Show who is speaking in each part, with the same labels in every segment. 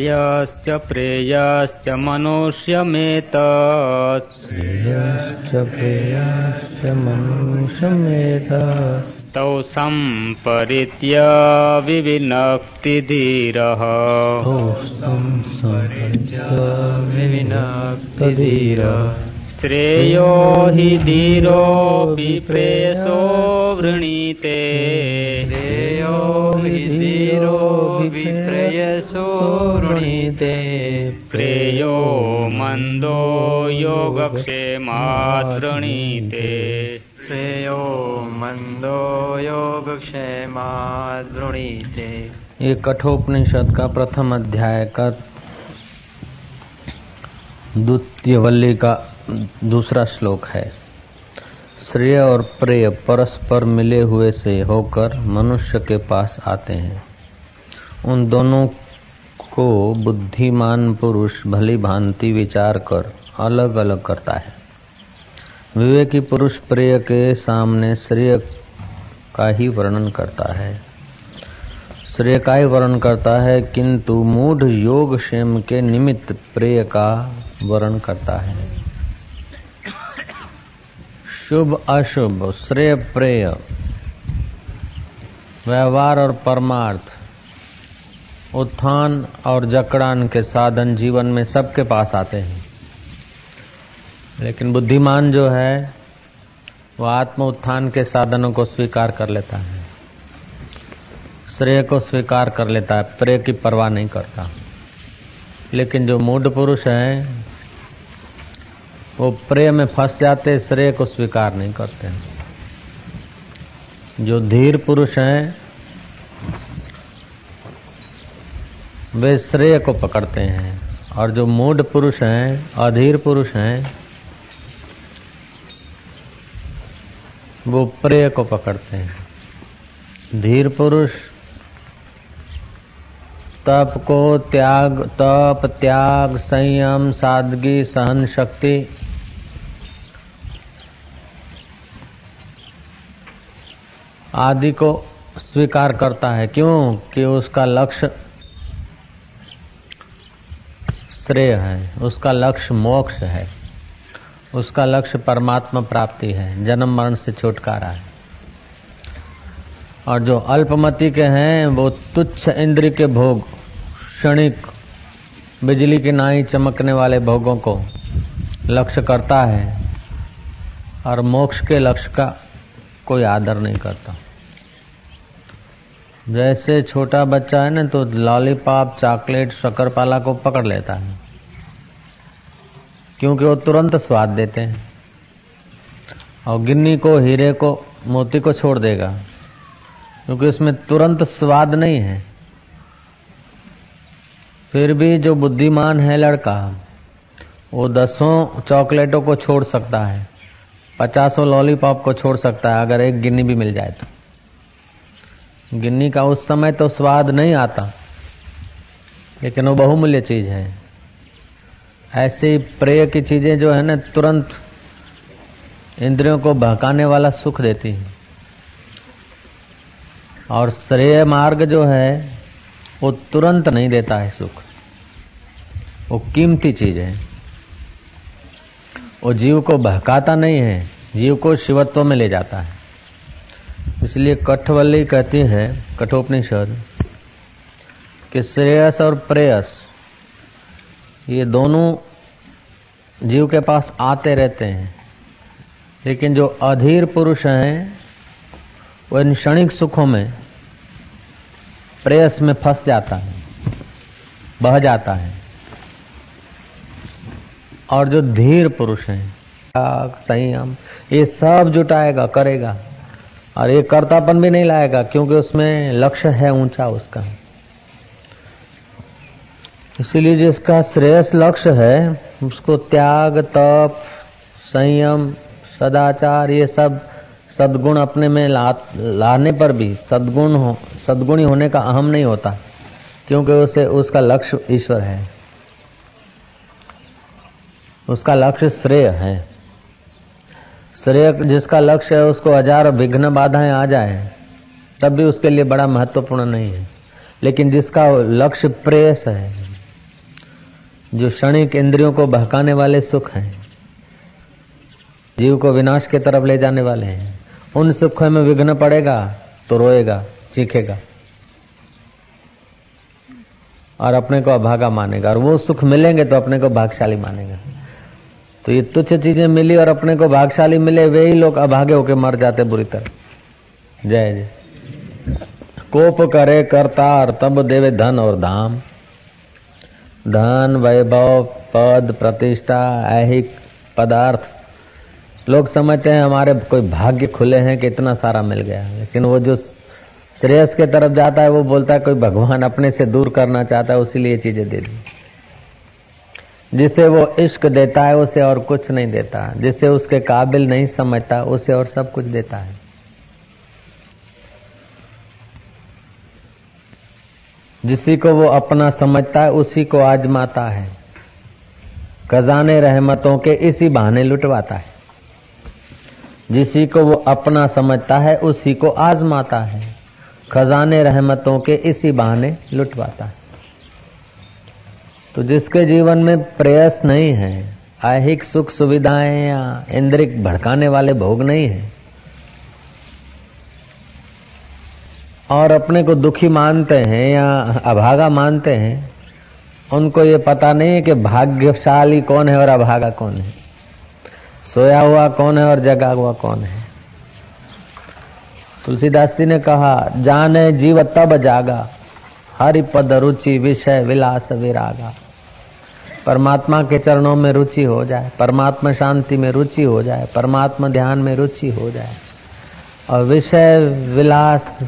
Speaker 1: यश्च प्रेयश्च मनुष्यमेतस्।
Speaker 2: श्रेयश्च प्रेयश्च मनुष्यमेत
Speaker 1: तौ सम्परित्य विविनक्ति धीरः
Speaker 2: घोषं विविनक्ति विविनक्तधीर।
Speaker 1: श्रेयो हि धीरो प्रेयसो वृणीते।
Speaker 2: श्रेयो विधीरो विप्रेयसो वृणीते।
Speaker 1: प्रेयो मन्दो योगक्षेमात् वृणीते
Speaker 3: श्रेयो मन्दो योगक्षेमाद् वृणीते
Speaker 2: ये कठोपनिषद का प्रथम अध्याय का द्वितीय वल्ली का दूसरा श्लोक है। श्रेय और प्रेय परस्पर मिले हुए से होकर मनुष्य के पास आते हैं। उन दोनों को बुद्धिमान पुरुष भली भांति विचार कर अलग अलग करता है। विवेकी पुरुष प्रेय के सामने श्रेय का ही वर्णन करता है। श्रेय का ही वर्णन करता है, किंतु मूढ़ योग क्षेम के निमित्त प्रेय का वर्णन करता है। शुभ अशुभ, श्रेय प्रेय, व्यवहार और परमार्थ, उत्थान और जकड़ान के साधन जीवन में सबके पास आते हैं। लेकिन बुद्धिमान जो है वह आत्म उत्थान के साधनों को स्वीकार कर लेता है। श्रेय को स्वीकार कर लेता है, प्रेय की परवाह नहीं करता। लेकिन जो मूढ़ पुरुष है वो प्रेय में फंस जाते, श्रेय को स्वीकार नहीं करते। हैं जो धीर पुरुष हैं, वे श्रेय को पकड़ते हैं। और जो मूढ़ पुरुष हैं, अधीर पुरुष हैं, वो प्रेय को पकड़ते हैं। धीर पुरुष, तप को त्याग, तप, त्याग, संयम, सादगी सहन शक्ति आदि को स्वीकार करता है। क्यों? कि उसका लक्ष्य श्रेय है, उसका लक्ष्य मोक्ष है, उसका लक्ष्य परमात्मा प्राप्ति है, जन्म मरण से छुटकारा है। और जो अल्पमति के हैं, वो तुच्छ इंद्र के भोग, क्षणिक बिजली की नाई चमकने वाले भोगों को लक्ष्य करता है और मोक्ष के लक्ष्य का कोई आदर नहीं करता। जैसे छोटा बच्चा है ना तो लॉलीपॉप चॉकलेट शक्करपाला को पकड़ लेता है। क्योंकि वो तुरंत स्वाद देते हैं। और गिन्नी को, हीरे को, मोती को छोड़ देगा। क्योंकि उसमें तुरंत स्वाद नहीं है। फिर भी जो बुद्धिमान है लड़का, वो दसों चॉकलेटों को छोड़ सकता है। पचासों लॉलीपॉप को छोड़ सकता है, अगर एक गिन्नी भी मिल जाए तो। गिन्नी का उस समय तो स्वाद नहीं आता, लेकिन वो बहुमूल्य चीज़ है। ऐसे प्रेय की चीज़ें जो है ना, तुरंत इंद्रियों को बहकाने वाला सुख देती है। और श्रेय मार्ग जो है, वो तुरंत नहीं देता है सुख। वो कीमती चीज़ है। वो जीव को बहकाता नहीं है, जीव को शिवत्व में ले जाता है। इसलिए कठवल्ली कहती है, कठोपनिषद, कि श्रेयस और प्रेयस, ये दोनों जीव के पास आते रहते हैं, लेकिन जो अधीर पुरुष हैं, वो इन क्षणिक सुखों में, प्रेयस में फंस जाता है, बह जाता है। और जो धीर पुरुष हैं संयम, ये सब जुटाएगा, करेगा। और ये कर्तापन भी नहीं लाएगा क्योंकि उसमें लक्ष्य है ऊँचा उसका। इसीलिए जिसका श्रेयस लक्ष्य है उसको त्याग तप संयम सदाचार ये सब सद्गुण अपने में ला, लाने पर भी सद्गुण हो सद्गुणी होने का अहम नहीं होता क्योंकि उसे उसका लक्ष्य ईश्वर है। उसका लक्ष्य श्रेय है। श्रेय जिसका लक्ष्य है उसको हज़ार विघ्न बाधाएँ आ जाए, तब भी उसके लिए बड़ा महत्वपूर्ण नहीं है। लेकिन जिसका लक्ष्य प्रेयस है, जो क्षणिक इंद्रियों को बहकाने वाले सुख हैं, जीव को विनाश के तरफ़ ले जाने वाले हैं, उन सुखों में विघ्न पड़ेगा तो रोएगा, चीखेगा, और अपने को अभागा मानेगा, और वो सुख मिलेंगे तो अपने को भागशाली मानेगा। तो ये तुच्छ चीज़ें मिली और अपने को भागशाली मिले, वे ही लोग अभागे होके मर जाते बुरी तरह। जय जय। कोप करे करतार, तब देवे धन और धाम। धन, वैभव, पद, प्रतिष्ठा, ऐहिक पदार्थ। लोग समझते हैं हमारे कोई भाग्य खुले हैं कि इतना सारा मिल गया। लेकिन वो जो श्रेयस के तरफ़ जाता है, वो बोलता है, कोई भगवान अपने से दूर करना चाहता है उसीलिए चीज़ें दे दी। जिसे वो इश्क देता है, उसे और कुछ नहीं देता। जिसे उसके काबिल नहीं समझता, उसे और सब कुछ देता है। जिसी को वो अपना समझता है, उसी को आजमाता है। खजाने रहमतों के इसी बहाने लुटवाता है। जिसी को वो अपना समझता है, उसी को आजमाता है। खजाने रहमतों के इसी बहाने लुटवाता है। तो जिसके जीवन में प्रयास नहीं है, ऐहिक सुख सुविधाएँ या इंद्रिक भड़काने वाले भोग नहीं है, और अपने को दुखी मानते हैं या अभागा मानते हैं, उनको ये पता नहीं है कि भाग्यशाली कौन है और अभागा कौन है। सोया हुआ कौन है और जगा हुआ कौन है। तुलसीदास जी ने कहा, जाने जीव तब जागा हरि पद रुचि विषय विलास विरागा। परमात्मा के चरणों में रुचि हो जाए, परमात्मा शांति में रुचि हो जाए, परमात्मा ध्यान में रुचि हो जाए, और विषय विलास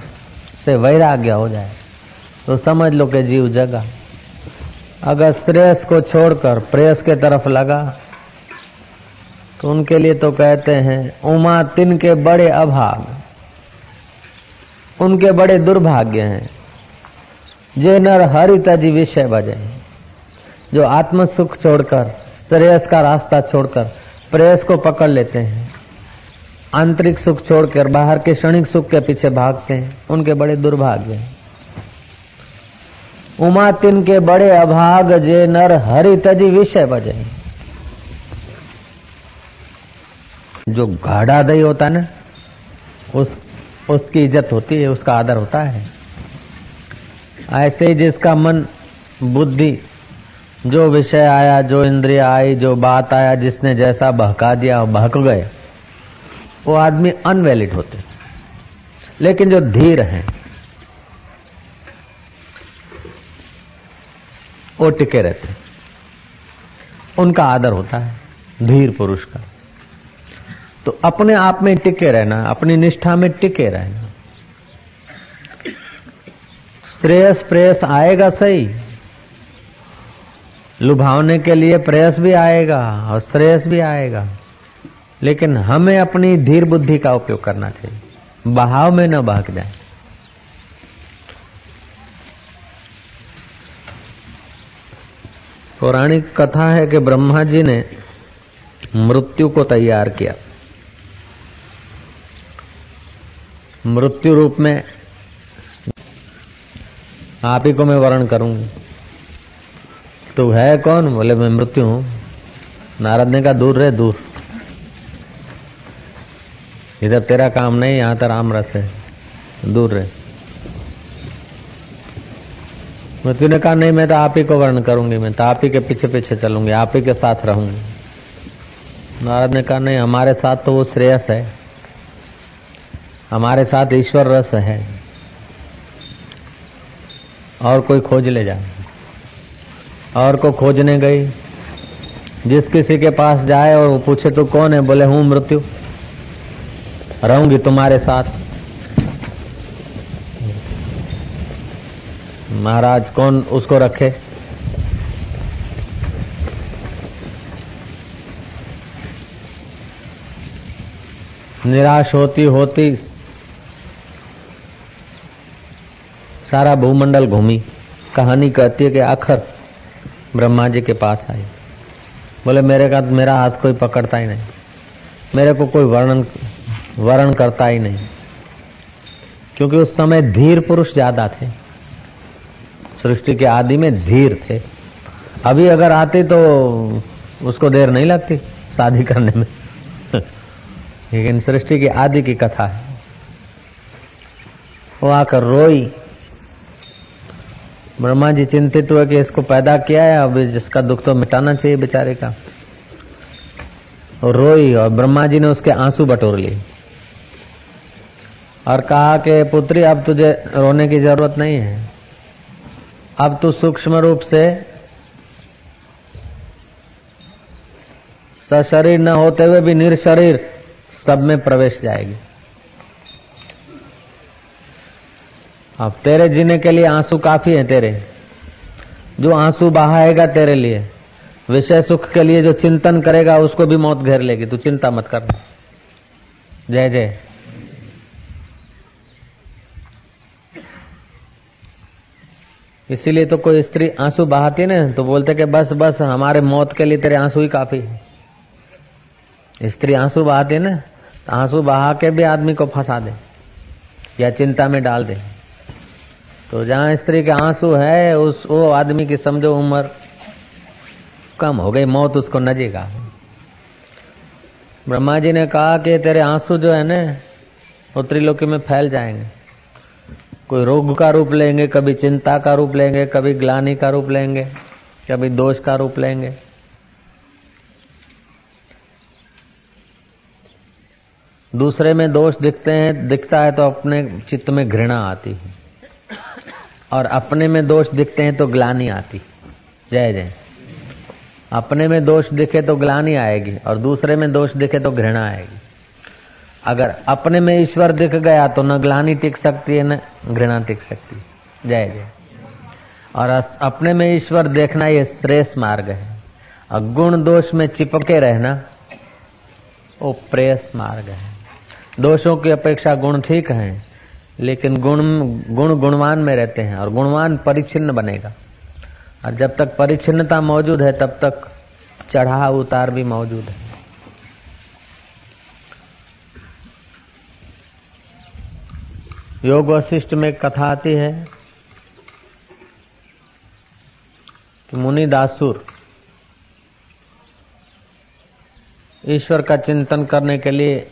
Speaker 2: से वैराग्य हो जाए तो समझ लो कि जीव जगा। अगर श्रेयस को छोड़कर प्रेयस के तरफ़ लगा तो उनके लिए तो कहते हैं, उमा तिन के बड़े अभाग, उनके बड़े दुर्भाग्य हैं। जे नर हरि तजी विषय बजे जो आत्म सुख छोड़कर, श्रेयस का रास्ता छोड़कर, प्रेयस को पकड़ लेते हैं, आंतरिक सुख छोड़कर, बाहर के क्षणिक सुख के पीछे भागते हैं, उनके बड़े दुर्भाग्य हैं। उमा तिन के बड़े अभाग जे नर हरि तजी विषय बजे जो गाढ़ा दही होता है ना, उस, उसकी इज़्ज़त होती है, उसका आदर होता है। ऐसे ही जिसका मन, बुद्धि, जो विषय आया, जो इंद्रिय आई, जो बात आया, जिसने जैसा बहका दिया बहक गए। वो आदमी अनवैलिड होते लेकिन जो धीर हैं, वो टिके रहते। उनका आदर होता है, धीर पुरुष का। तो अपने आप में टिके रहना, अपनी निष्ठा में टिके रहना श्रेयस, प्रेयस आएगा सही। लुभावने के लिए प्रेयस भी आएगा और श्रेयस भी आएगा। लेकिन हमें अपनी धीर बुद्धि का उपयोग करना चाहिए। बहाव में न बहक जाए। पौराणिक कथा है कि ब्रह्मा जी ने मृत्यु को तैयार किया। मृत्यु रूप में आप ही को मैं वर्ण करूँगी। तो है कौन? बोले, मैं मृत्यु हूँ। नारद ने कहा, दूर रहे, दूर। इधर तेरा काम नहीं, यहाँ तो राम रस है। दूर रहे। मृत्यु ने कहा, नहीं, मैं तो आप ही को वर्ण करूँगी। मैं तो आप ही के पीछे पीछे चलूँगी, आप ही के साथ रहूँगी। नारद ने कहा, नहीं, हमारे साथ तो वो श्रेयस है। हमारे साथ ईश्वर रस है। और कोई खोज ले जाए और को खोजने गई। जिस किसी के पास जाए और वो पूछे तो कौन है? बोले, हूँ मृत्यु। रहूँगी तुम्हारे साथ। महाराज, कौन उसको रखे? निराश होती होती सारा भूमंडल घूमी। कहानी कहती है कि आखिर ब्रह्मा जी के पास आई। बोले, मेरे का, मेरा हाथ कोई पकड़ता ही नहीं। मेरे को कोई वर्णन, वर्ण करता ही नहीं। क्योंकि उस समय धीर पुरुष ज़्यादा थे। सृष्टि के आदि में धीर थे। अभी अगर आते तो उसको देर नहीं लगती शादी करने में। लेकिन सृष्टि की आदि की कथा है। वो आकर रोई। ब्रह्मा जी चिंतित हुए कि इसको पैदा किया है, अब जिसका दुख तो मिटाना चाहिए बेचारे का। और रोई और ब्रह्मा जी ने उसके आँसू बटोर लिए। और कहा कि, पुत्री, अब तुझे रोने की ज़रूरत नहीं है। अब तू सूक्ष्म रूप से सशरीर न होते हुए भी निरशरीर सब में प्रवेश जाएगी। अब तेरे जीने के लिए आँसू काफ़ी है तेरे। जो आँसू बहाएगा तेरे लिए, विषय सुख के लिए जो चिंतन करेगा, उसको भी मौत घेर लेगी। तू चिंता मत कर। जय जय। इसीलिए तो कोई स्त्री आँसू बहाती ना तो बोलते कि बस बस, हमारे मौत के लिए तेरे आँसू ही काफ़ी स्त्री आँसू बहाती ना तो आँसू बहा के भी आदमी को फंसा दे या चिंता में डाल दे। तो जहाँ स्त्री के आँसू है, उस, वो आदमी की समझो उम्र कम हो गई, मौत उसको नजेगा। ब्रह्मा जी ने कहा कि तेरे आँसू जो है ना, वो त्रिलोकी में फैल जाएँगे। कोई रोग का रूप लेंगे, कभी चिंता का रूप लेंगे, कभी ग्लानी का रूप लेंगे, कभी दोष का रूप लेंगे। दूसरे में दोष दिखते हैं, दिखता है तो अपने चित्त में घृणा आती है। और अपने में दोष दिखते हैं तो ग्लानी आती। जय जय। अपने में दोष दिखे तो ग्लानी आएगी और दूसरे में दोष दिखे तो घृणा आएगी। अगर अपने में ईश्वर दिख गया तो न ग्लानी टिक सकती है, न घृणा टिक सकती है। जय जय। और अपने में ईश्वर देखना ये श्रेष्ठ मार्ग है। और गुण दोष में चिपके रहना वो प्रेस मार्ग है। दोषों की अपेक्षा गुण ठीक है। लेकिन गुण गुण गुणवान में रहते हैं और गुणवान परिचिन्न बनेगा। और जब तक परिचिन्नता मौजूद है, तब तक चढ़ा उतार भी मौजूद है। योग वशिष्ठ में कथा आती है कि मुनि दासुर ईश्वर का चिंतन करने के लिए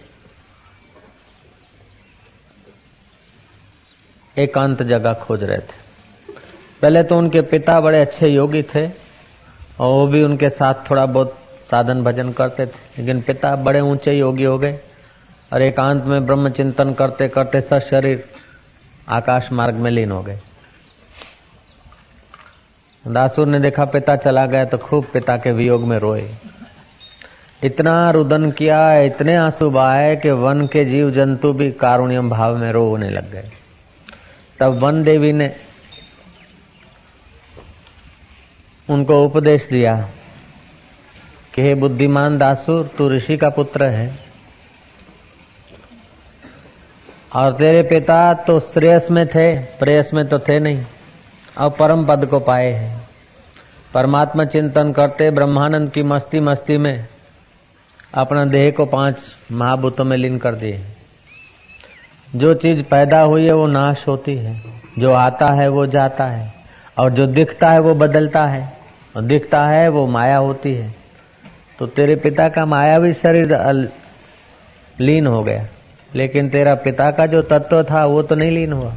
Speaker 2: एकांत जगह खोज रहे थे। पहले तो उनके पिता बड़े अच्छे योगी थे, और वो भी उनके साथ थोड़ा बहुत साधन भजन करते थे। लेकिन पिता बड़े ऊँचे योगी हो गए, और एकांत में ब्रह्म चिंतन करते करते शरीर आकाश मार्ग में लीन हो गए। दासुर ने देखा पिता चला गया तो खूब पिता के वियोग में रोए। इतना रुदन किया, इतने आँसू बहाए कि वन के जीव जंतु भी कारुण्यम भाव में रोने लग गए। तब वन देवी ने उनको उपदेश दिया कि हे बुद्धिमान दासुर, तू ऋषि का पुत्र है और तेरे पिता तो श्रेयस में थे, प्रेयस में तो थे नहीं, अब परम पद को पाए हैं। परमात्मा चिंतन करते ब्रह्मानंद की मस्ती मस्ती में अपना देह को पाँच महाभूतों में लीन कर दिए। जो चीज़ पैदा हुई है वो नाश होती है। जो आता है वो जाता है। और जो दिखता है वो बदलता है। और दिखता है वो माया होती है। तो तेरे पिता का माया भी शरीर लीन हो गया। लेकिन तेरा पिता का जो तत्व था वो तो नहीं लीन हुआ।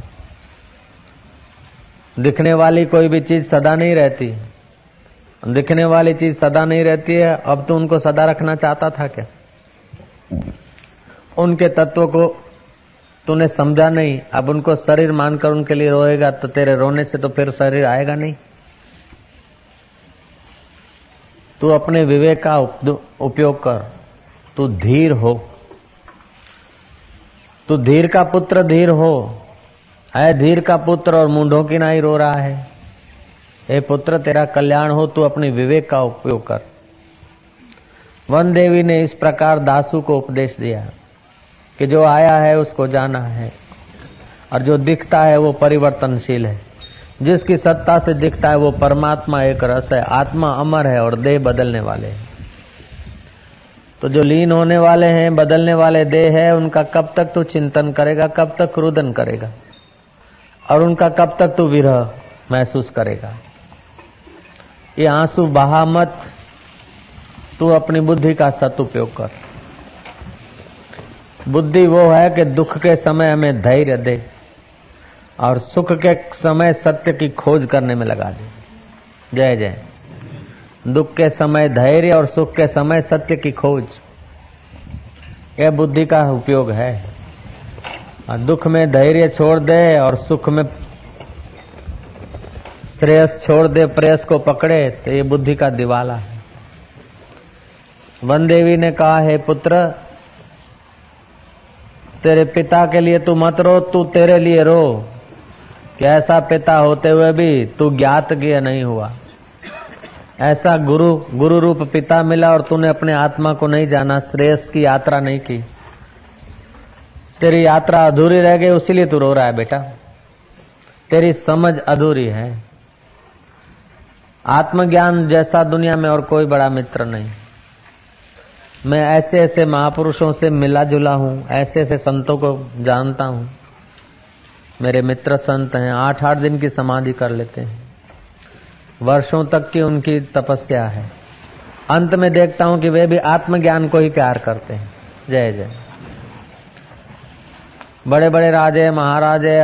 Speaker 2: दिखने वाली कोई भी चीज़ सदा नहीं रहती। दिखने वाली चीज़ सदा नहीं रहती है। अब तो उनको सदा रखना चाहता था क्या? उनके तत्व को तूने समझा नहीं, अब उनको शरीर मानकर उनके लिए रोएगा तो तेरे रोने से तो फिर शरीर आएगा नहीं। तू अपने विवेक का उपयोग कर, तू धीर हो। तू धीर का पुत्र धीर हो, है धीर का पुत्र और मुंडों की नाई रो रहा है। हे पुत्र, तेरा कल्याण हो, तू अपने विवेक का उपयोग कर। वन देवी ने इस प्रकार दासू को उपदेश दिया। कि जो आया है उसको जाना है और जो दिखता है वो परिवर्तनशील है। जिसकी सत्ता से दिखता है वो परमात्मा एक रस है, आत्मा अमर है और देह बदलने वाले हैं। तो जो लीन होने वाले हैं, बदलने वाले देह है, उनका कब तक तू चिंतन करेगा, कब तक रुदन करेगा? और उनका कब तक तू विरह महसूस करेगा? ये आँसू बहा मत, तू अपनी बुद्धि का सदुपयोग कर। बुद्धि वो है कि दुख के समय हमें धैर्य दे और सुख के समय सत्य की खोज करने में लगा दे। जय जय। दुख के समय धैर्य और सुख के समय सत्य की खोज। यह बुद्धि का उपयोग है। और दुख में धैर्य छोड़ दे और सुख में श्रेयस छोड़ दे, प्रेयस को पकड़े तो ये बुद्धि का दिवाला है। वन देवी ने कहा, है पुत्र तेरे पिता के लिए तू मत रो, तू तेरे लिए रो। कि ऐसा पिता होते हुए भी तू ज्ञात ज्ञ नहीं हुआ। ऐसा गुरु गुरु रूप पिता मिला और तूने अपने आत्मा को नहीं जाना, श्रेयस की यात्रा नहीं की। तेरी यात्रा अधूरी रह गई, उसीलिए तू रो रहा है बेटा। तेरी समझ अधूरी है। आत्मज्ञान जैसा दुनिया में और कोई बड़ा मित्र नहीं। मैं ऐसे ऐसे महापुरुषों से मिला जुला हूँ, ऐसे ऐसे संतों को जानता हूँ। मेरे मित्र संत हैं, आठ आठ दिन की समाधि कर लेते हैं। वर्षों तक की उनकी तपस्या है। अंत में देखता हूँ कि वे भी आत्मज्ञान को ही प्यार करते हैं। जय जय। बड़े बड़े राजे, महाराजे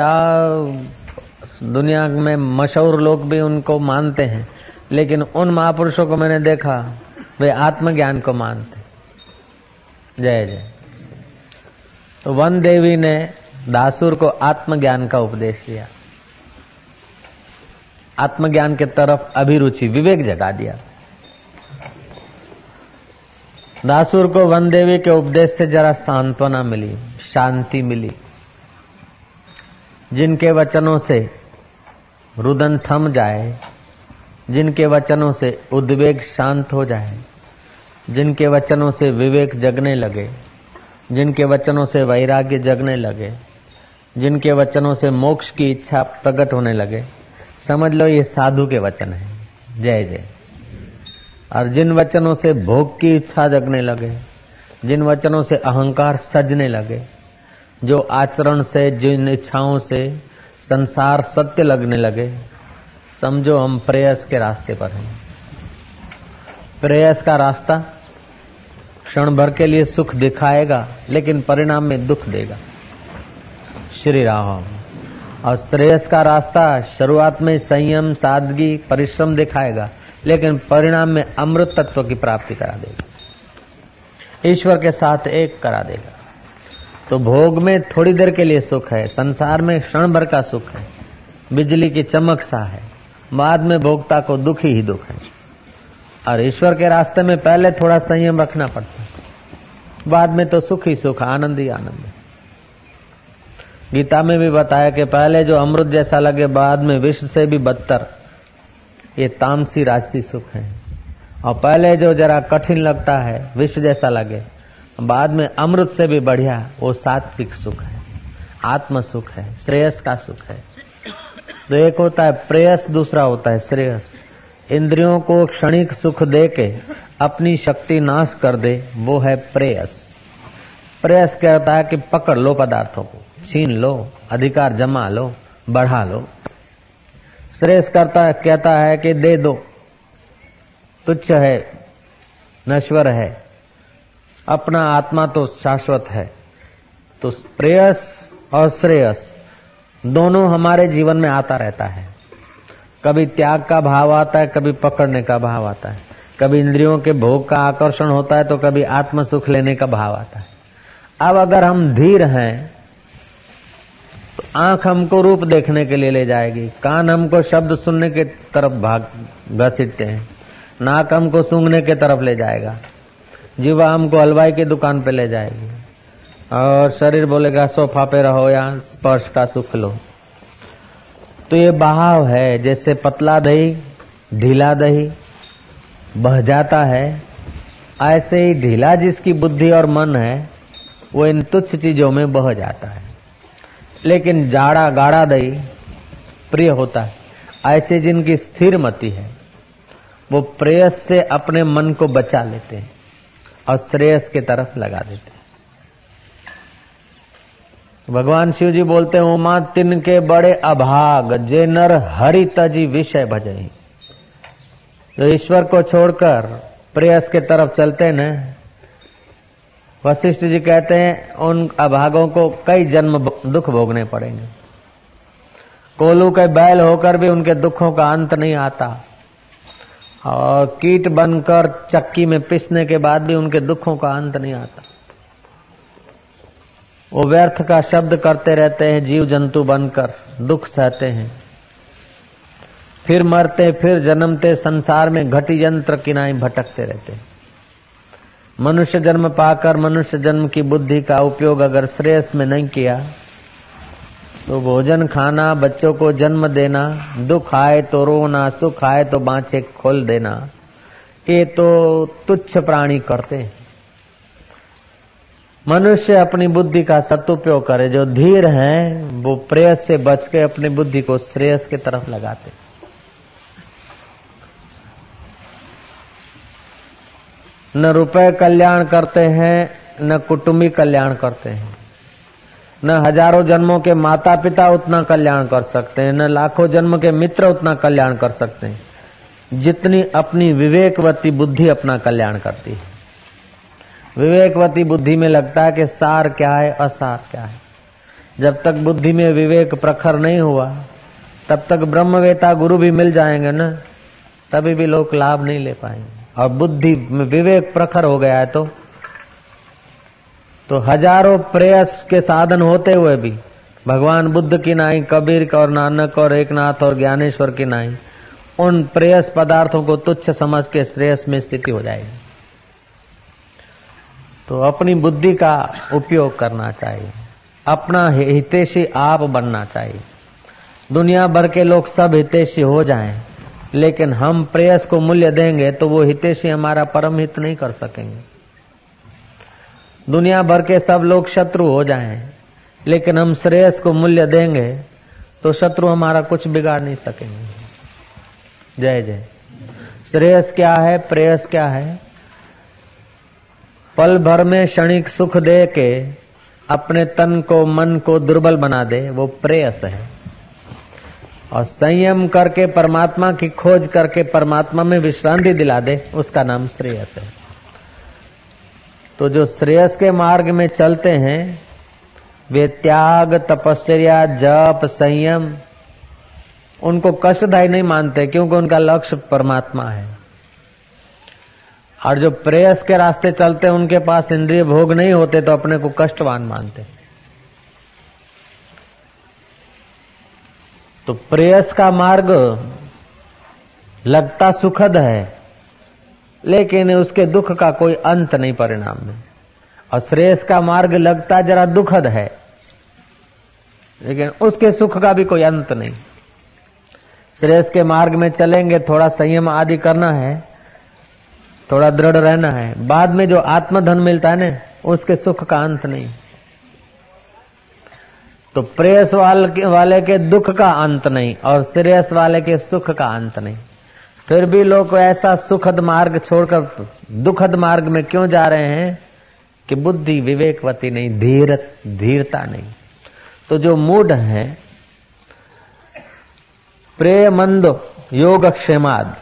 Speaker 2: दुनिया में मशहूर लोग भी उनको मानते हैं, लेकिन उन महापुरुषों को मैंने देखा, वे आत्मज्ञान को मानते जय जय। तो वन देवी ने दासुर को आत्मज्ञान का उपदेश दिया। आत्मज्ञान के तरफ़ अभिरुचि, विवेक जगा दिया। दासुर को वन देवी के उपदेश से जरा सांत्वना मिली, शांति मिली। जिनके वचनों से रुदन थम जाए, जिनके वचनों से उद्वेग शांत हो जाए जिनके वचनों से विवेक जगने लगे, जिनके वचनों से वैराग्य जगने लगे, जिनके वचनों से मोक्ष की इच्छा प्रकट होने लगे। समझ लो ये साधु के वचन है। जय जय। और जिन वचनों से भोग की इच्छा जगने लगे, जिन वचनों से अहंकार सजने लगे, जो आचरण से, जिन इच्छाओं से संसार सत्य लगने लगे, समझो हम प्रेयस के रास्ते पर हैं। प्रेयस का रास्ता क्षण भर के लिए सुख दिखाएगा, लेकिन परिणाम में दुख देगा। श्री राम। और श्रेयस का रास्ता शुरुआत में संयम, सादगी, परिश्रम दिखाएगा, लेकिन परिणाम में अमृत तत्व की प्राप्ति करा देगा। ईश्वर के साथ एक करा देगा। तो भोग में थोड़ी देर के लिए सुख है, संसार में क्षण भर का सुख है। बिजली की चमक सा है। बाद में भोगता को दुख ही दुख है। और ईश्वर के रास्ते में पहले थोड़ा संयम रखना पड़ता है। बाद में तो सुख ही सुख, आनंद ही आनंद गीता में भी बताया कि पहले जो अमृत जैसा लगे, बाद में विष से भी बदतर। ये तामसी राजसी सुख है। और पहले जो जरा कठिन लगता है, विष जैसा लगे, बाद में अमृत से भी बढ़िया, वो सात्विक सुख है। आत्म सुख है, श्रेयस का सुख है। तो एक होता है प्रेयस, दूसरा होता है श्रेयस। इंद्रियों को क्षणिक सुख दे के अपनी शक्ति नाश कर दे, वो है प्रेयस। प्रेयस कहता है कि पकड़ लो पदार्थों को, छीन लो, अधिकार जमा लो, बढ़ा लो। श्रेयस करता कहता है कि दे दो। तुच्छ है, नश्वर है, अपना आत्मा तो शाश्वत है। तो प्रेयस और श्रेयस, दोनों हमारे जीवन में आता रहता है। कभी त्याग का भाव आता है, कभी पकड़ने का भाव आता है। कभी इंद्रियों के भोग का आकर्षण होता है तो कभी आत्म सुख लेने का भाव आता है। अब अगर हम धीर हैं तो आँख हमको रूप देखने के लिए ले जाएगी, कान हमको शब्द सुनने के तरफ़ भाग, घसीटते हैं, नाक हमको सूंघने के तरफ़ ले जाएगा, जीवा हमको हलवाई की दुकान पे ले जाएगी, और शरीर बोलेगा, सोफा पे रहो या स्पर्श का सुख लो। तो ये बहाव है, जैसे पतला दही, ढीला दही, बह जाता है। ऐसे ही ढीला जिसकी बुद्धि और मन है, वो इन तुच्छ चीज़ों में बह जाता है। लेकिन जाड़ा, गाढ़ा दही प्रिय होता है। ऐसे जिनकी स्थिर मति है, वो प्रेयस से अपने मन को बचा लेते हैं और श्रेयस की तरफ़ लगा देते हैं। भगवान शिव जी बोलते हैं, उमा तिन के बड़े अभाग, जे नर हरि तजी विषय भजई। जो ईश्वर को छोड़कर प्रेयस के तरफ़ चलते न वशिष्ठ जी कहते हैं, उन अभागों को कई जन्म दुख भोगने पड़ेंगे। कोलू के बैल होकर भी उनके दुखों का अंत नहीं आता। और कीट बनकर चक्की में पिसने के बाद भी उनके दुखों का अंत नहीं आता। वो व्यर्थ का शब्द करते रहते हैं, जीव जंतु बनकर दुख सहते हैं। फिर मरते, फिर जन्मते, संसार में घटी यंत्र किनाई भटकते रहते मनुष्य जन्म पाकर, मनुष्य जन्म की बुद्धि का उपयोग अगर श्रेयस में नहीं किया तो भोजन खाना, बच्चों को जन्म देना, दुख आए तो रोना, सुख आए तो बाँचे खोल देना, ये तो तुच्छ प्राणी करते हैं। मनुष्य अपनी बुद्धि का सदुपयोग करे, जो धीर है, वो प्रेयस से बच के अपनी बुद्धि को श्रेयस की तरफ़ लगाते न रुपए कल्याण करते हैं, न कुटुंबी कल्याण करते हैं। न हज़ारों जन्मों के माता पिता उतना कल्याण कर सकते हैं, न लाखों जन्म के मित्र उतना कल्याण कर सकते हैं। जितनी अपनी विवेकवती बुद्धि अपना कल्याण करती है। विवेकवती बुद्धि में लगता है कि सार क्या है, असार क्या है। जब तक बुद्धि में विवेक प्रखर नहीं हुआ, तब तक ब्रह्मवेता गुरु भी मिल जाएँगे ना, तभी भी लोग लाभ नहीं ले पाएँगे। और बुद्धि में विवेक प्रखर हो गया है तो तो हज़ारों प्रयास के साधन होते हुए भी, भगवान बुद्ध की नाई, कबीर और नानक और एकनाथ और ज्ञानेश्वर की नाई, उन प्रेयस पदार्थों को तुच्छ समझ के श्रेयस में स्थिति हो जाएगी। तो अपनी बुद्धि का उपयोग करना चाहिए। अपना हितेशी आप बनना चाहिए। दुनिया भर के लोग सब हितेशी हो जाएँ, लेकिन हम प्रेयस को मूल्य देंगे तो वो हितेशी हमारा परम हित नहीं कर सकेंगे। दुनिया भर के सब लोग शत्रु हो जाएँ, लेकिन हम श्रेयस को मूल्य देंगे तो शत्रु हमारा कुछ बिगाड़ नहीं सकेंगे। जय जय। श्रेयस क्या है? प्रेयस क्या है? पल भर में क्षणिक सुख दे के अपने तन को मन को दुर्बल बना दे, वो प्रेयस है। और संयम करके परमात्मा की खोज करके परमात्मा में विश्रांति दिला दे, उसका नाम श्रेयस है। तो जो श्रेयस के मार्ग में चलते हैं, वे त्याग तपस्या जप, संयम, उनको कष्टदायी नहीं मानते, क्योंकि उनका लक्ष्य परमात्मा है। और जो प्रेयस के रास्ते चलते उनके पास इंद्रिय भोग नहीं होते तो अपने को कष्टवान मानते। तो प्रेयस का मार्ग लगता सुखद है, लेकिन उसके दुख का कोई अंत नहीं परिणाम में। और श्रेयस का मार्ग लगता जरा दुखद है, लेकिन उसके सुख का भी कोई अंत नहीं। श्रेयस के मार्ग में चलेंगे, थोड़ा संयम आदि करना है थोड़ा दृढ़ रहना है। बाद में जो आत्मधन मिलता है ना, उसके सुख का अंत नहीं। तो प्रेयस वाले वाले के दुख का अंत नहीं और श्रेयस वाले के सुख का अंत नहीं। फिर भी लोग ऐसा सुखद मार्ग छोड़कर, दुखद मार्ग में क्यों जा रहे हैं कि बुद्धि विवेकवती नहीं, धीर, धीरता नहीं। तो जो मूड है प्रेय मंद योग क्षेमाद।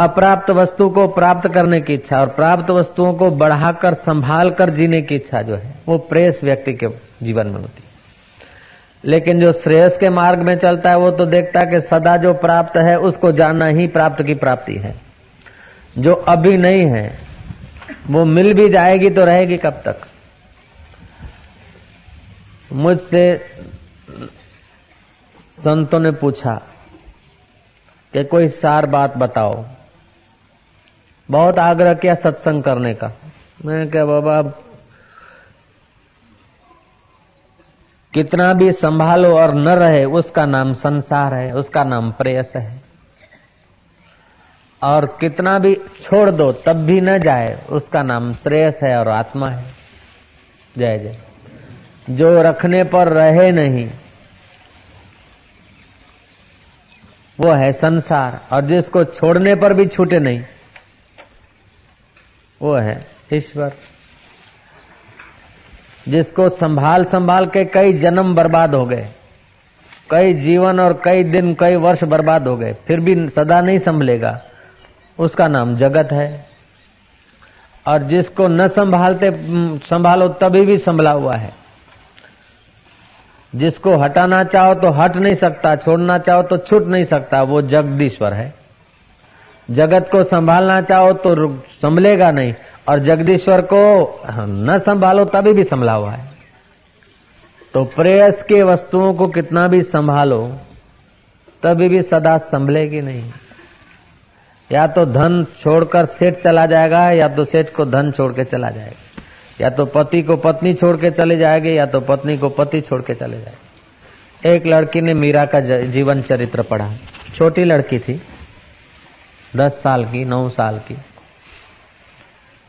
Speaker 2: अप्राप्त वस्तु को प्राप्त करने की इच्छा और प्राप्त वस्तुओं को बढ़ाकर संभाल कर जीने की इच्छा जो है, वो प्रेस व्यक्ति के जीवन में होती है। लेकिन जो श्रेयस के मार्ग में चलता है, वो तो देखता है कि सदा जो प्राप्त है, उसको जानना ही प्राप्त की प्राप्ति है। जो अभी नहीं है, वो मिल भी जाएगी तो रहेगी कब तक? मुझसे संतों ने पूछा कि कोई सार बात बताओ। बहुत आग्रह किया सत्संग करने का। मैं क्या, बाबा, कितना भी संभालो और न रहे, उसका नाम संसार है, उसका नाम प्रेयस है। और कितना भी छोड़ दो, तब भी न जाए, उसका नाम श्रेयस है और आत्मा है। जय जय। जो रखने पर रहे नहीं, वो है संसार, और जिसको छोड़ने पर भी छूटे नहीं। वो है, ईश्वर। जिसको संभाल संभाल के कई जन्म बर्बाद हो गए, कई जीवन और कई दिन, कई वर्ष बर्बाद हो गए, फिर भी सदा नहीं संभलेगा। उसका नाम जगत है। और जिसको न संभालते संभालो, तभी भी संभला हुआ है। जिसको हटाना चाहो तो हट नहीं सकता, छोड़ना चाहो तो छूट नहीं सकता, वो जगदीश्वर है। जगत को संभालना चाहो तो संभलेगा नहीं। और जगदीश्वर को न संभालो, तभी भी संभला हुआ है। तो प्रेयस के वस्तुओं को कितना भी संभालो, तभी भी सदा संभलेगी नहीं। या तो धन छोड़कर सेठ चला जाएगा, या तो सेठ को धन छोड़ के चला जाएगा। या तो पति को पत्नी छोड़ के चले जाएगी, या तो पत्नी को पति छोड़ के चले जाएगी। एक लड़की ने मीरा का जीवन चरित्र पढ़ा। छोटी लड़की थी। दस साल की, नौ साल की।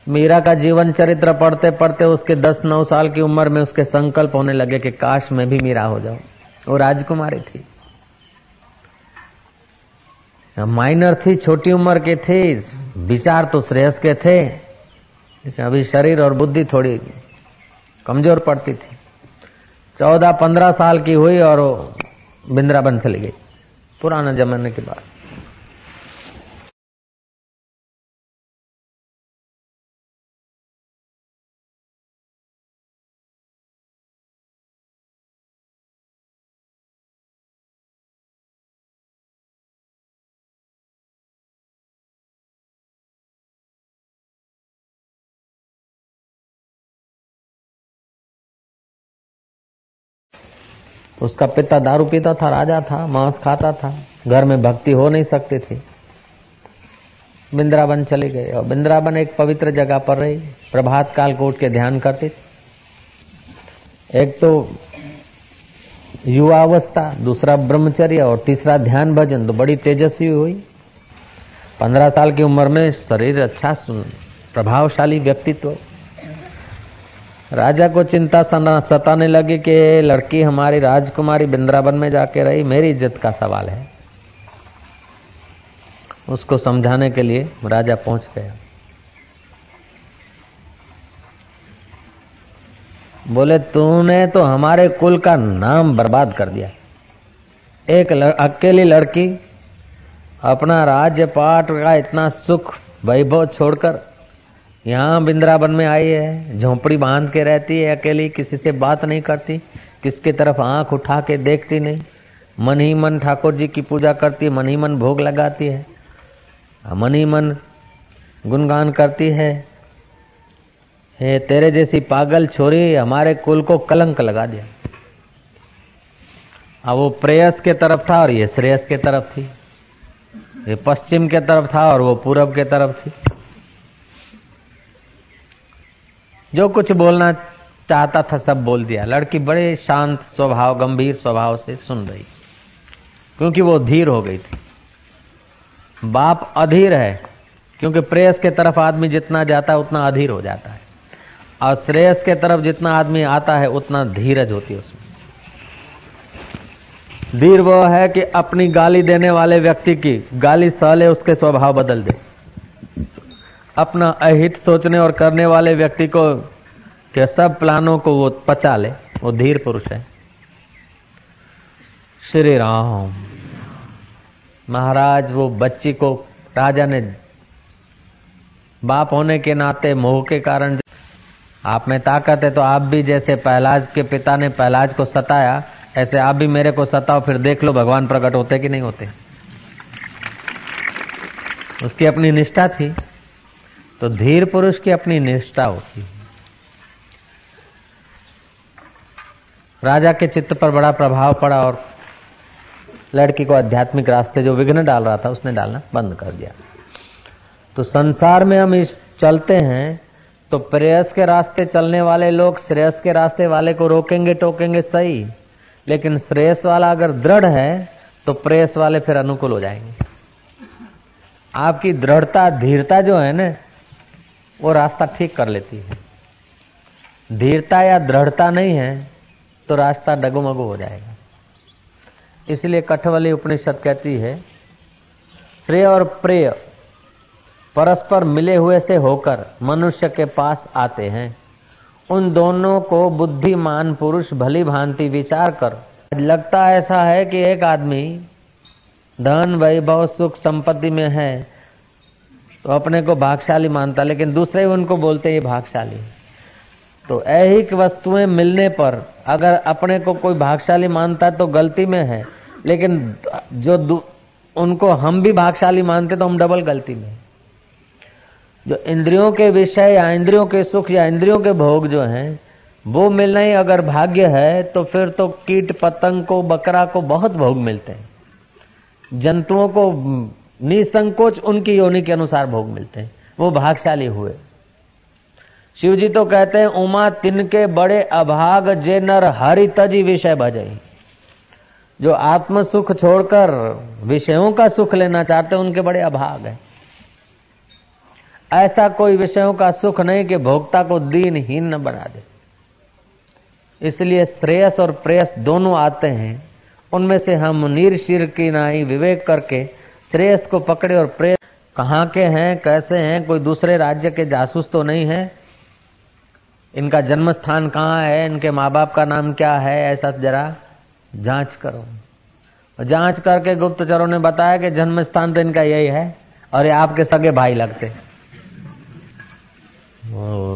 Speaker 2: मीरा का जीवन चरित्र पढ़ते पढ़ते उसके दस, नौ साल की उम्र में उसके संकल्प होने लगे कि काश मैं भी मीरा हो जाऊँ। वो राजकुमारी थी। माइनर थी, छोटी उम्र के थे, विचार तो श्रेयस के थे, लेकिन अभी शरीर और बुद्धि थोड़ी कमज़ोर पड़ती थी। चौदह, पंद्रह साल की हुई और वो बिंद्राबन चली गई, पुराना जमाने के बाद। उसका पिता दारू पीता था, राजा था, मांस खाता था, घर में भक्ति हो नहीं सकती थी। बिंद्रावन चले गए और बिंद्रावन एक पवित्र जगह पर रही, प्रभात काल को उठ के ध्यान करते थे। एक तो युवावस्था, दूसरा ब्रह्मचर्य और तीसरा ध्यान भजन तो बड़ी तेजस्वी हुई। पंद्रह साल की उम्र में शरीर अच्छा प्रभावशाली व्यक्तित्व। राजा को चिंता सताने लगी कि लड़की हमारी राजकुमारी बिंद्रावन में जाके रही मेरी इज़्ज़त का सवाल है। उसको समझाने के लिए राजा पहुँच गया बोले तूने तो हमारे कुल का नाम बर्बाद कर दिया। एक लड़, अकेली लड़की अपना राज्य पाठ का इतना सुख वैभव छोड़कर यहाँ वृंदावन में आई है, झोंपड़ी बाँध के रहती है, अकेली किसी से बात नहीं करती, किसकी तरफ़ आँख उठा के देखती नहीं। मन ही मन ठाकुर जी की पूजा करती है, मन ही मन भोग लगाती है। मन ही मन गुणगान करती है। हे, तेरे जैसी पागल छोरी, हमारे कुल को कलंक लगा दिया। अब वो प्रेयस के तरफ़ था और ये श्रेयस के तरफ़ थी। ये पश्चिम के तरफ़ था और वो पूरब के तरफ़ थी। जो कुछ बोलना चाहता था सब बोल दिया। लड़की बड़े शांत स्वभाव, गंभीर स्वभाव से सुन रही। क्योंकि वो धीर हो गई थी। बाप अधीर है, क्योंकि प्रेयस के तरफ़ आदमी जितना जाता है, उतना अधीर हो जाता है। और श्रेयस के तरफ़ जितना आदमी आता है, उतना धीरज होती है उसमें। धीर वो है कि अपनी गाली देने वाले व्यक्ति की गाली सहले उसके स्वभाव बदल दे। अपना अहित सोचने और करने वाले व्यक्ति को के सब प्लानों को वो पचा ले? वो धीर पुरुष है। श्री राम। महाराज, वो बच्ची को राजा ने बाप होने के नाते मोह के कारण आप में ताकत है तो आप भी जैसे पहलाज के पिता ने पहलाज को सताया, ऐसे आप भी मेरे को सताओ, फिर देख लो, भगवान प्रकट होते कि नहीं होते। उसकी अपनी निष्ठा थी। तो धीर पुरुष की अपनी निष्ठा होती है। राजा के चित्त पर बड़ा प्रभाव पड़ा और लड़की को आध्यात्मिक रास्ते जो विघ्न डाल रहा था, उसने डालना बंद कर दिया। तो संसार में हम इस चलते हैं तो प्रेयस के रास्ते चलने वाले लोग श्रेयस के रास्ते वाले को रोकेंगे, टोकेंगे सही। लेकिन श्रेयस वाला अगर दृढ़ है तो प्रेयस वाले फिर अनुकूल हो जाएँगे। आपकी दृढ़ता, धीरता जो है ना वो रास्ता ठीक कर लेती है। धीरता या दृढ़ता नहीं है तो रास्ता डगोमगो हो जाएगा। इसलिए कठवली उपनिषद कहती है, श्रेय और प्रेय परस्पर मिले हुए से होकर मनुष्य के पास आते हैं। उन दोनों को बुद्धिमान पुरुष भली भांति विचार कर लगता ऐसा है कि एक आदमी धन, वैभव, सुख, संपत्ति में है तो अपने को भागशाली मानता, लेकिन दूसरे उनको बोलते ये भागशाली तो ऐहिक वस्तुएँ मिलने पर अगर अपने को कोई भागशाली मानता है तो गलती में है, लेकिन जो उनको हम भी भागशाली मानते तो हम डबल गलती में जो इंद्रियों के विषय या इंद्रियों के सुख या इंद्रियों के भोग जो हैं, वो मिलना ही अगर भाग्य है तो फिर तो कीट, पतंग को, बकरा को बहुत भोग मिलते हैं। जंतुओं को निसंकोच उनकी योनि के अनुसार भोग मिलते हैं। वो भागशाली हुए। शिव जी तो कहते हैं, उमा, तिनके बड़े अभाग जे नर हरि तजी विषय भजई। जो आत्म सुख छोड़कर विषयों का सुख लेना चाहते हैं, उनके बड़े अभाग है। ऐसा कोई विषयों का सुख नहीं कि भोक्ता को दीनहीन न बना दे। इसलिए श्रेयस और प्रेयस दोनों आते हैं। उनमें से हम नीर शिर की नाई विवेक करके श्रेयस को पकड़े और प्रेयस कहाँ के हैं, कैसे हैं, कोई दूसरे राज्य के जासूस तो नहीं है? इनका जन्म स्थान कहाँ है, इनके माँ बाप का नाम क्या है, ऐसा जरा जाँच करो। जाँच करके गुप्तचरों ने बताया कि जन्म स्थान तो इनका यही है, और ये आपके सगे भाई लगते।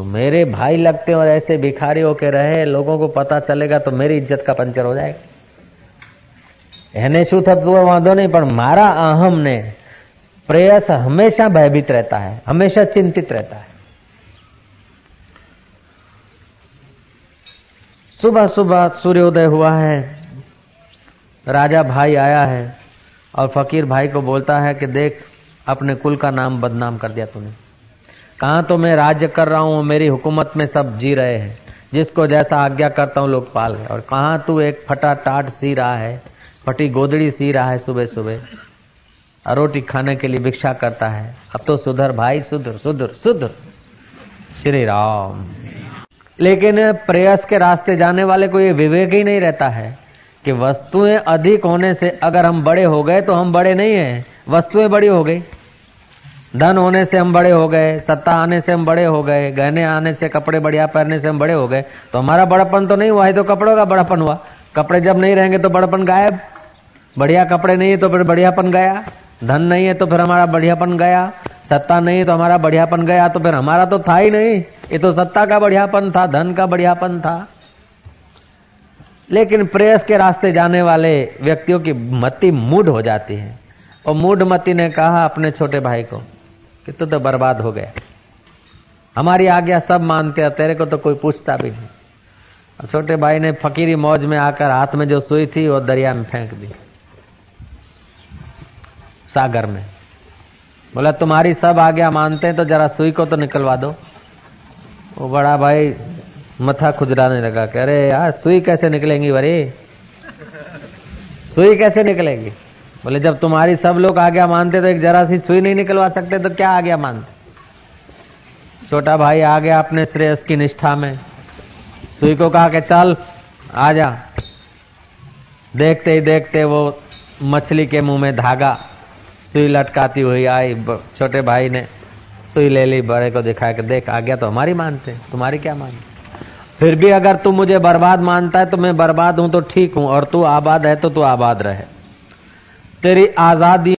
Speaker 2: मेरे भाई लगते और ऐसे भिखारी होके रहे, लोगों को पता चलेगा तो मेरी इज़्ज़त का पंचर हो जाएगा। એને શું થતું હોય વાંધો નહીં પણ મારા અહમ ને પ્રેયસ હંમેશા ભયભીત રહેતા है हमेशा चिंतित रहता है सुबह सुबह सूर्योदय हुआ है राजा भाई आया है और फकीर भाई को बोलता है कि देख अपने कुल का नाम बदनाम कर दिया तूने कहा तो मैं राज्य कर रहा हूं मेरी हुकूमत में सब जी रहे हैं जिसको जैसा आज्ञा करता हूं लोग पाल रहे और कहा तू एक फटा टाट सी रहा है फटी गोदड़ी सी रहा है सुबह सुबह। रोटी खाने के लिए भिक्षा करता है। अब तो सुधर भाई, सुधर सुधर सुधर। श्री राम। लेकिन प्रेयस के रास्ते जाने वाले को ये विवेक ही नहीं रहता है कि वस्तुएँ अधिक होने से अगर हम बड़े हो गए तो हम बड़े नहीं हैं। वस्तुएँ बड़ी हो गई। धन होने से हम बड़े हो गए, सत्ता आने से हम बड़े हो गए, गहने आने से, कपड़े बढ़िया पहनने से हम बड़े हो गए। तो हमारा बड़पन तो नहीं हुआ है तो कपड़ों का बड़पन हुआ। कपड़े जब नहीं रहेंगे तो बड़पन गायब। बढ़िया कपड़े नहीं है तो फिर बढ़ियापन गया। धन नहीं है तो फिर हमारा बढ़ियापन गया। सत्ता नहीं है तो हमारा बढ़ियापन गया। तो फिर हमारा तो था ही नहीं। ये तो सत्ता का बढ़ियापन था, धन का बढ़ियापन था। लेकिन प्रेयस के रास्ते जाने वाले व्यक्तियों की मति मूड हो जाती है। और मूड मती ने कहा अपने छोटे भाई को कि तू तो बर्बाद हो गया। हमारी आज्ञा सब मानते हैं, तेरे को तो कोई पूछता भी नहीं। छोटे भाई ने फकीरी मौज में आकर हाथ में जो सुई थी वो दरिया में फेंक दी। सागर में। बोला, तुम्हारी सब आज्ञा मानते हैं तो जरा सुई को तो निकलवा दो। वो बड़ा भाई मथा खुजराने लगा, कह रहे, यार, सुई कैसे निकलेंगी वरी? सुई कैसे निकलेगी? बोले, जब तुम्हारी सब लोग आज्ञा मानते तो एक जरा सी सुई नहीं निकलवा सकते तो क्या आज्ञा मानते? छोटा भाई आ गया अपने श्रेयस की निष्ठा में, सुई को कहा कि, चल, आ जा। देखते ही देखते वो मछली के मुँह में धागा सुई लटकाती हुई आई छोटे भाई ने सुई ले ली, बड़े को दिखा के देख आ गया तो हमारी मानते तुम्हारी क्या मानते फिर भी अगर तू मुझे बर्बाद मानता है तो मैं बर्बाद हूँ तो ठीक हूँ, और तू आबाद है तो तू आबाद रहे। तेरी आज़ादी